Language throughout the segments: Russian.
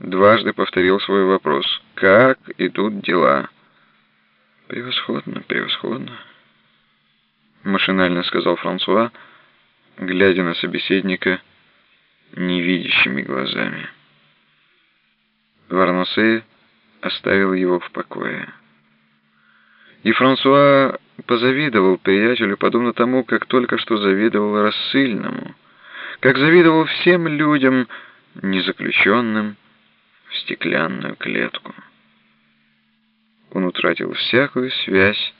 дважды повторил свой вопрос. «Как идут дела?» «Превосходно, превосходно», — машинально сказал Франсуа, глядя на собеседника невидящими глазами. Варнасе оставил его в покое. И Франсуа позавидовал приятелю, подобно тому, как только что завидовал рассыльному, как завидовал всем людям, незаключенным стеклянную клетку. Он утратил всякую связь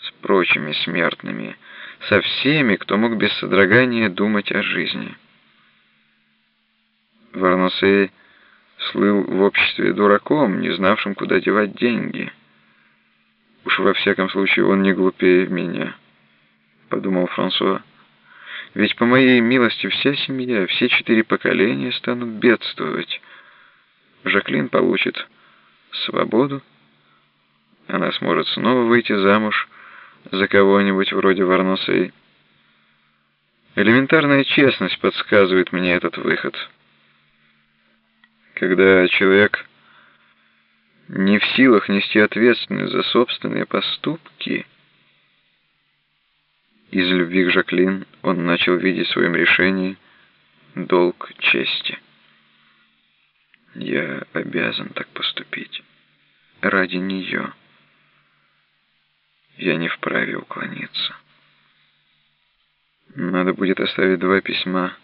с прочими смертными, со всеми, кто мог без содрогания думать о жизни. Варносей слыл в обществе дураком, не знавшим, куда девать деньги. «Уж во всяком случае он не глупее меня», — подумал Франсуа. «Ведь по моей милости вся семья, все четыре поколения станут бедствовать. Жаклин получит свободу, она сможет снова выйти замуж за кого-нибудь вроде Варносей. Элементарная честность подсказывает мне этот выход» когда человек не в силах нести ответственность за собственные поступки, из любви к Жаклин он начал видеть в своем решении долг чести. Я обязан так поступить. Ради нее. Я не вправе уклониться. Надо будет оставить два письма.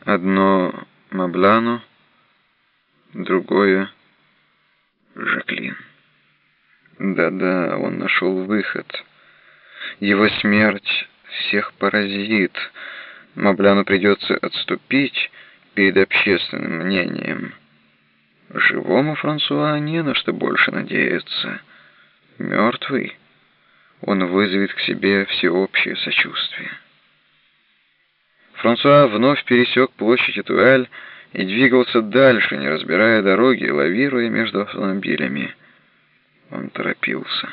Одно Маблану, другое — Жаклин. Да-да, он нашел выход. Его смерть всех поразит. Мабляну придется отступить перед общественным мнением. Живому Франсуа не на что больше надеяться. Мертвый, он вызовет к себе всеобщее сочувствие. Франсуа вновь пересек площадь Этуэль, и двигался дальше, не разбирая дороги, лавируя между автомобилями. Он торопился.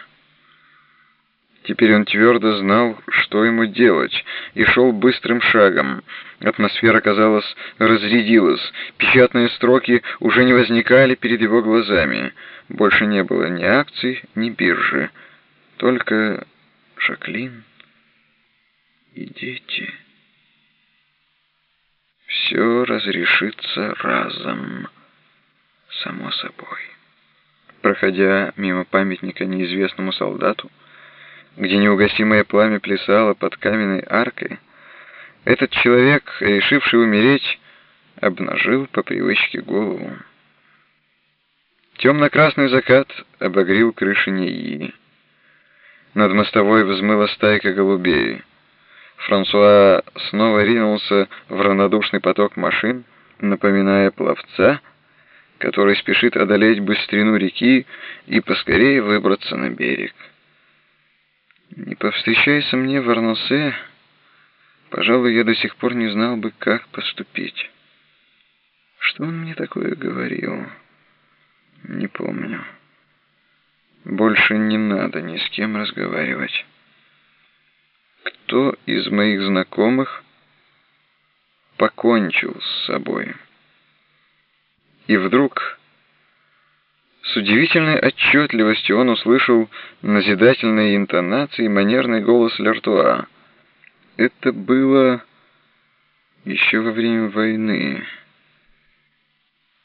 Теперь он твердо знал, что ему делать, и шел быстрым шагом. Атмосфера, казалось, разрядилась. Печатные строки уже не возникали перед его глазами. Больше не было ни акций, ни биржи. Только Жаклин и дети все разрешится разом, само собой. Проходя мимо памятника неизвестному солдату, где неугасимое пламя плясало под каменной аркой, этот человек, решивший умереть, обнажил по привычке голову. Темно-красный закат обогрел крыши Неи. Над мостовой взмыла стайка голубей. Франсуа снова ринулся в равнодушный поток машин, напоминая пловца, который спешит одолеть быстрину реки и поскорее выбраться на берег. Не повстречайся мне в Арносе, пожалуй, я до сих пор не знал бы, как поступить. Что он мне такое говорил? Не помню. Больше не надо ни с кем разговаривать кто из моих знакомых покончил с собой. И вдруг с удивительной отчетливостью он услышал назидательные интонации и манерный голос Лертуа. Это было еще во время войны.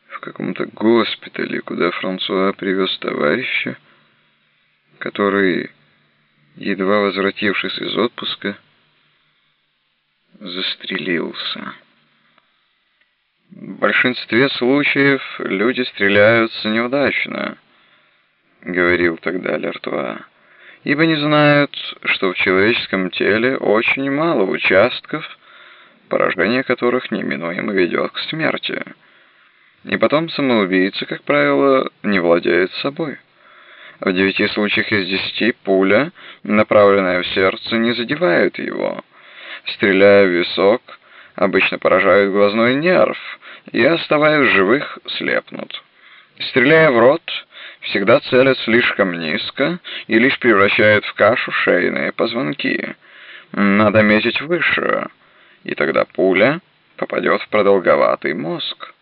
В каком-то госпитале, куда Франсуа привез товарища, который едва возвратившись из отпуска, застрелился. В большинстве случаев люди стреляются неудачно, говорил тогда Лертуа, ибо не знают, что в человеческом теле очень мало участков, поражение которых неминуемо ведет к смерти. И потом самоубийца, как правило, не владеет собой. В девяти случаях из десяти пуля, направленная в сердце, не задевает его. Стреляя в висок, обычно поражают глазной нерв, и, оставаясь живых, слепнут. Стреляя в рот, всегда целят слишком низко и лишь превращают в кашу шейные позвонки. Надо метить выше, и тогда пуля попадет в продолговатый мозг.